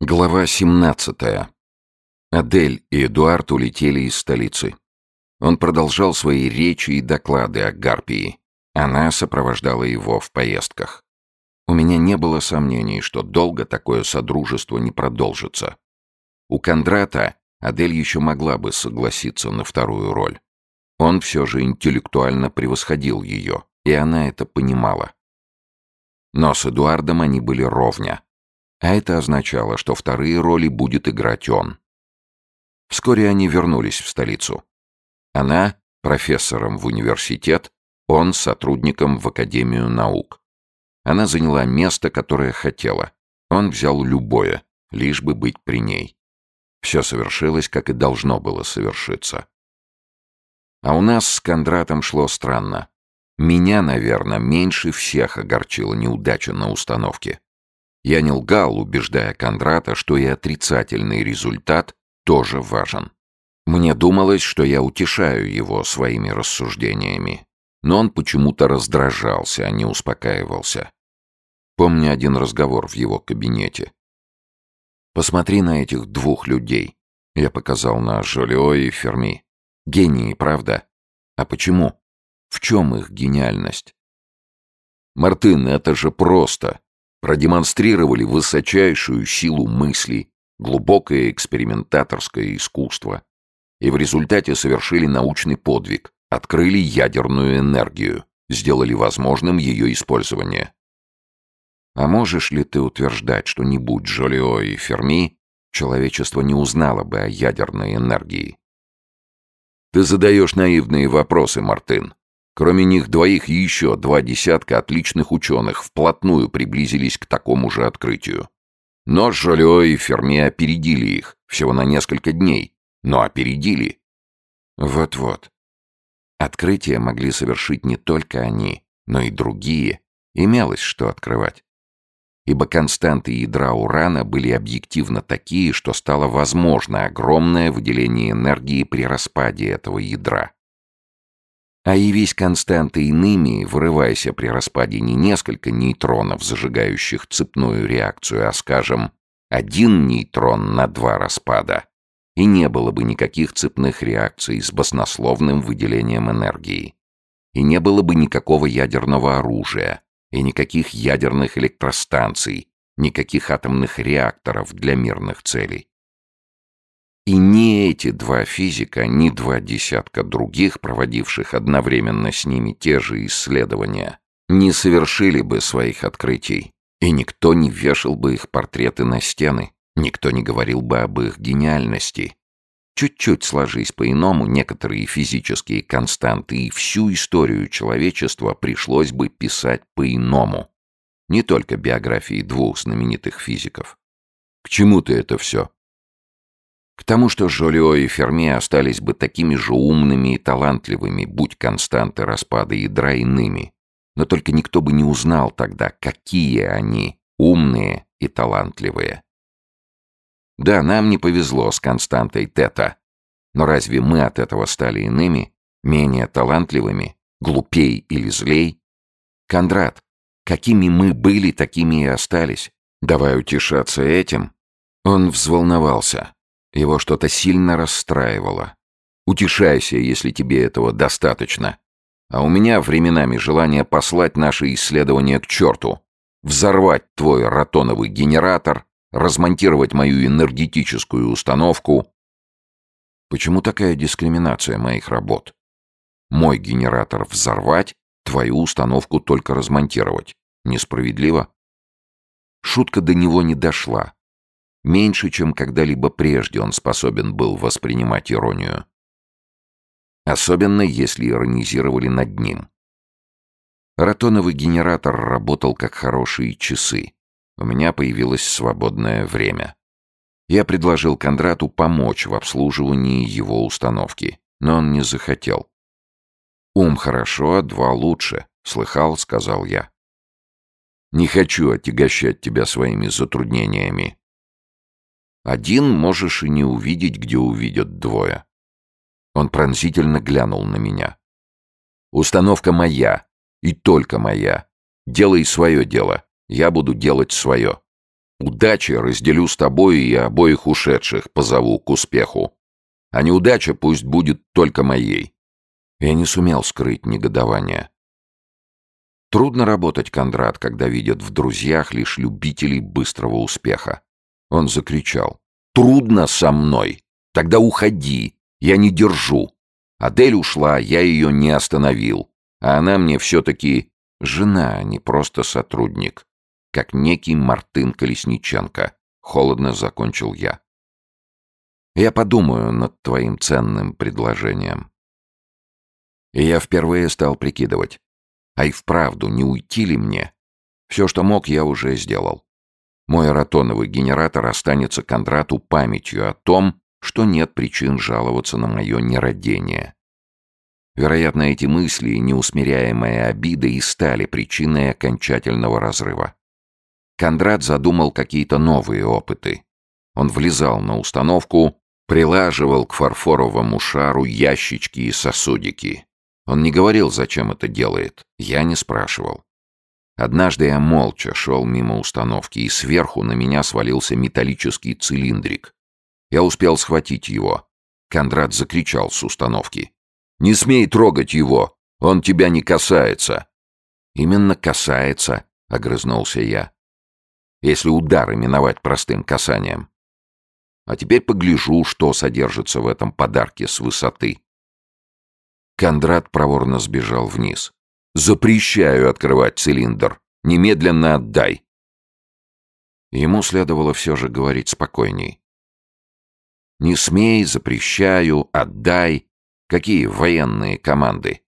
Глава 17. Адель и Эдуард улетели из столицы. Он продолжал свои речи и доклады о Гарпии. Она сопровождала его в поездках. У меня не было сомнений, что долго такое содружество не продолжится. У Кондрата Адель еще могла бы согласиться на вторую роль. Он все же интеллектуально превосходил ее, и она это понимала. Но с Эдуардом они были ровня. А это означало, что вторые роли будет играть он. Вскоре они вернулись в столицу. Она — профессором в университет, он — сотрудником в Академию наук. Она заняла место, которое хотела. Он взял любое, лишь бы быть при ней. Все совершилось, как и должно было совершиться. А у нас с Кондратом шло странно. Меня, наверное, меньше всех огорчила неудача на установке. Я не лгал, убеждая Кондрата, что и отрицательный результат тоже важен. Мне думалось, что я утешаю его своими рассуждениями, но он почему-то раздражался, а не успокаивался. Помню один разговор в его кабинете. «Посмотри на этих двух людей», — я показал на Жолио и Ферми. «Гении, правда? А почему? В чем их гениальность?» «Мартын, это же просто!» Продемонстрировали высочайшую силу мысли, глубокое экспериментаторское искусство и в результате совершили научный подвиг, открыли ядерную энергию, сделали возможным ее использование. А можешь ли ты утверждать, что не будь Жолио и Ферми, человечество не узнало бы о ядерной энергии? Ты задаешь наивные вопросы, Мартын. Кроме них двоих еще два десятка отличных ученых вплотную приблизились к такому же открытию. Но Жолио и Ферми опередили их, всего на несколько дней, но опередили. Вот-вот. Открытия могли совершить не только они, но и другие. Имелось что открывать. Ибо константы ядра урана были объективно такие, что стало возможно огромное выделение энергии при распаде этого ядра. А явись константы иными, вырывайся при распаде не несколько нейтронов, зажигающих цепную реакцию, а, скажем, один нейтрон на два распада, и не было бы никаких цепных реакций с баснословным выделением энергии. И не было бы никакого ядерного оружия, и никаких ядерных электростанций, никаких атомных реакторов для мирных целей. И ни эти два физика, ни два десятка других, проводивших одновременно с ними те же исследования, не совершили бы своих открытий, и никто не вешал бы их портреты на стены, никто не говорил бы об их гениальности. Чуть-чуть сложись по-иному некоторые физические константы, и всю историю человечества пришлось бы писать по-иному. Не только биографии двух знаменитых физиков. К чему ты это все? К тому, что Жолио и Ферми остались бы такими же умными и талантливыми, будь константы распада ядра иными. Но только никто бы не узнал тогда, какие они, умные и талантливые. Да, нам не повезло с константой тета. Но разве мы от этого стали иными, менее талантливыми, глупей или злей? Кондрат, какими мы были, такими и остались. Давай утешаться этим. Он взволновался. Его что-то сильно расстраивало. Утешайся, если тебе этого достаточно. А у меня временами желание послать наши исследования к черту. Взорвать твой ротоновый генератор, размонтировать мою энергетическую установку. Почему такая дискриминация моих работ? Мой генератор взорвать, твою установку только размонтировать. Несправедливо? Шутка до него не дошла. Меньше, чем когда-либо прежде он способен был воспринимать иронию. Особенно, если иронизировали над ним. Ротоновый генератор работал как хорошие часы. У меня появилось свободное время. Я предложил Кондрату помочь в обслуживании его установки, но он не захотел. «Ум хорошо, а два лучше», — слыхал, — сказал я. «Не хочу отягощать тебя своими затруднениями. Один можешь и не увидеть, где увидят двое. Он пронзительно глянул на меня. Установка моя. И только моя. Делай свое дело. Я буду делать свое. Удачи разделю с тобой и обоих ушедших позову к успеху. А неудача пусть будет только моей. Я не сумел скрыть негодование. Трудно работать, Кондрат, когда видят в друзьях лишь любителей быстрого успеха. Он закричал. «Трудно со мной! Тогда уходи! Я не держу! Адель ушла, я ее не остановил. А она мне все-таки жена, а не просто сотрудник. Как некий Мартын Колесниченко. Холодно закончил я. Я подумаю над твоим ценным предложением. И я впервые стал прикидывать. А и вправду, не уйти ли мне? Все, что мог, я уже сделал. Мой ротоновый генератор останется Кондрату памятью о том, что нет причин жаловаться на мое нерадение. Вероятно, эти мысли и неусмиряемая обида и стали причиной окончательного разрыва. Кондрат задумал какие-то новые опыты. Он влезал на установку, прилаживал к фарфоровому шару ящички и сосудики. Он не говорил, зачем это делает. Я не спрашивал. Однажды я молча шел мимо установки, и сверху на меня свалился металлический цилиндрик. Я успел схватить его. Кондрат закричал с установки. «Не смей трогать его! Он тебя не касается!» «Именно касается», — огрызнулся я. «Если удар именовать простым касанием. А теперь погляжу, что содержится в этом подарке с высоты». Кондрат проворно сбежал вниз. «Запрещаю открывать цилиндр. Немедленно отдай!» Ему следовало все же говорить спокойней. «Не смей, запрещаю, отдай. Какие военные команды?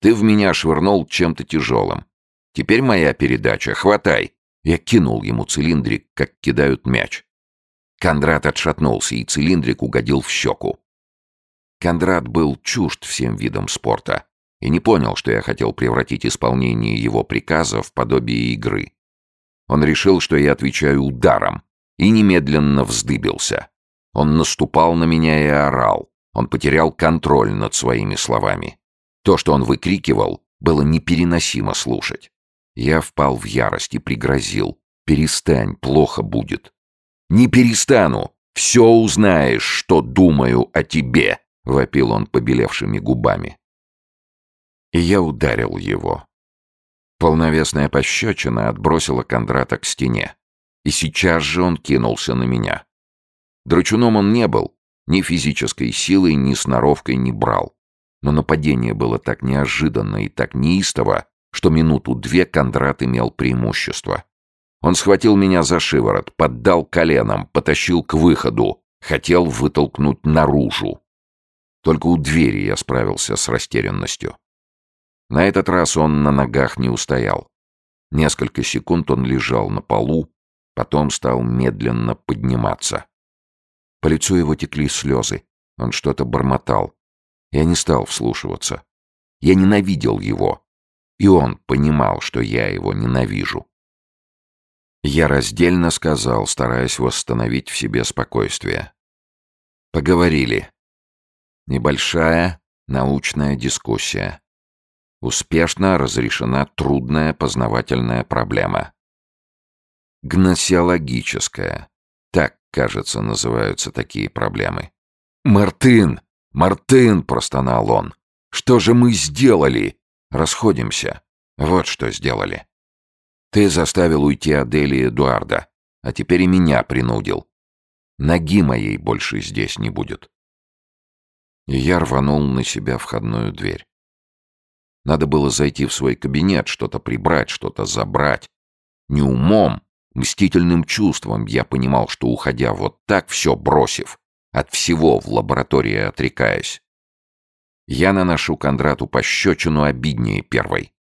Ты в меня швырнул чем-то тяжелым. Теперь моя передача, хватай!» Я кинул ему цилиндрик, как кидают мяч. Кондрат отшатнулся, и цилиндрик угодил в щеку. Кондрат был чужд всем видам спорта и не понял, что я хотел превратить исполнение его приказа в подобие игры. Он решил, что я отвечаю ударом, и немедленно вздыбился. Он наступал на меня и орал. Он потерял контроль над своими словами. То, что он выкрикивал, было непереносимо слушать. Я впал в ярость и пригрозил. «Перестань, плохо будет». «Не перестану! Все узнаешь, что думаю о тебе!» — вопил он побелевшими губами. И я ударил его. Полновесная пощечина отбросила Кондрата к стене. И сейчас же он кинулся на меня. Драчуном он не был, ни физической силой, ни сноровкой не брал. Но нападение было так неожиданно и так неистово, что минуту-две Кондрат имел преимущество. Он схватил меня за шиворот, поддал коленом, потащил к выходу, хотел вытолкнуть наружу. Только у двери я справился с растерянностью. На этот раз он на ногах не устоял. Несколько секунд он лежал на полу, потом стал медленно подниматься. По лицу его текли слезы. Он что-то бормотал. Я не стал вслушиваться. Я ненавидел его. И он понимал, что я его ненавижу. Я раздельно сказал, стараясь восстановить в себе спокойствие. Поговорили. Небольшая научная дискуссия. Успешно разрешена трудная познавательная проблема. Гносеологическая. Так, кажется, называются такие проблемы. «Мартын! Мартын!» — простонал он. «Что же мы сделали?» «Расходимся. Вот что сделали. Ты заставил уйти Адели и Эдуарда, а теперь и меня принудил. Ноги моей больше здесь не будет я рванул на себя входную дверь. Надо было зайти в свой кабинет, что-то прибрать, что-то забрать. Не умом, мстительным чувством я понимал, что, уходя вот так, все бросив, от всего в лаборатории отрекаясь, я наношу Кондрату пощечину обиднее первой.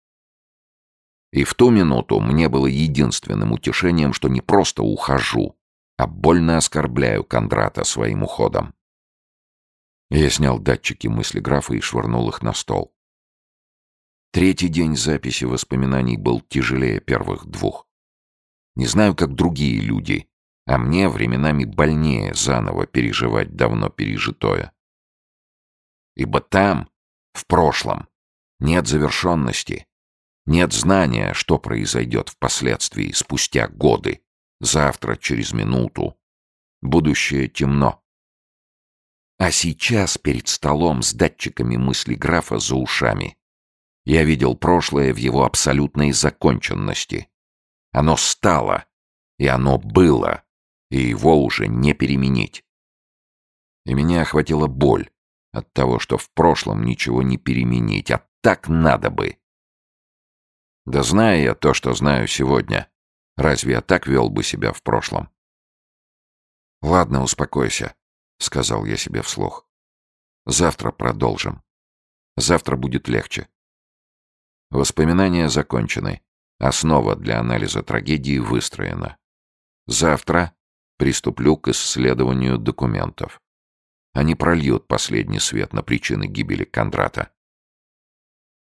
И в ту минуту мне было единственным утешением, что не просто ухожу, а больно оскорбляю Кондрата своим уходом. Я снял датчики мысли графа и швырнул их на стол. Третий день записи воспоминаний был тяжелее первых двух. Не знаю, как другие люди, а мне временами больнее заново переживать давно пережитое. Ибо там, в прошлом, нет завершенности, нет знания, что произойдет впоследствии, спустя годы, завтра, через минуту. Будущее темно. А сейчас перед столом с датчиками мысли графа за ушами. Я видел прошлое в его абсолютной законченности. Оно стало, и оно было, и его уже не переменить. И меня охватила боль от того, что в прошлом ничего не переменить, а так надо бы. Да зная я то, что знаю сегодня, разве я так вел бы себя в прошлом? «Ладно, успокойся», — сказал я себе вслух. «Завтра продолжим. Завтра будет легче». Воспоминания закончены. Основа для анализа трагедии выстроена. Завтра приступлю к исследованию документов. Они прольют последний свет на причины гибели Кондрата.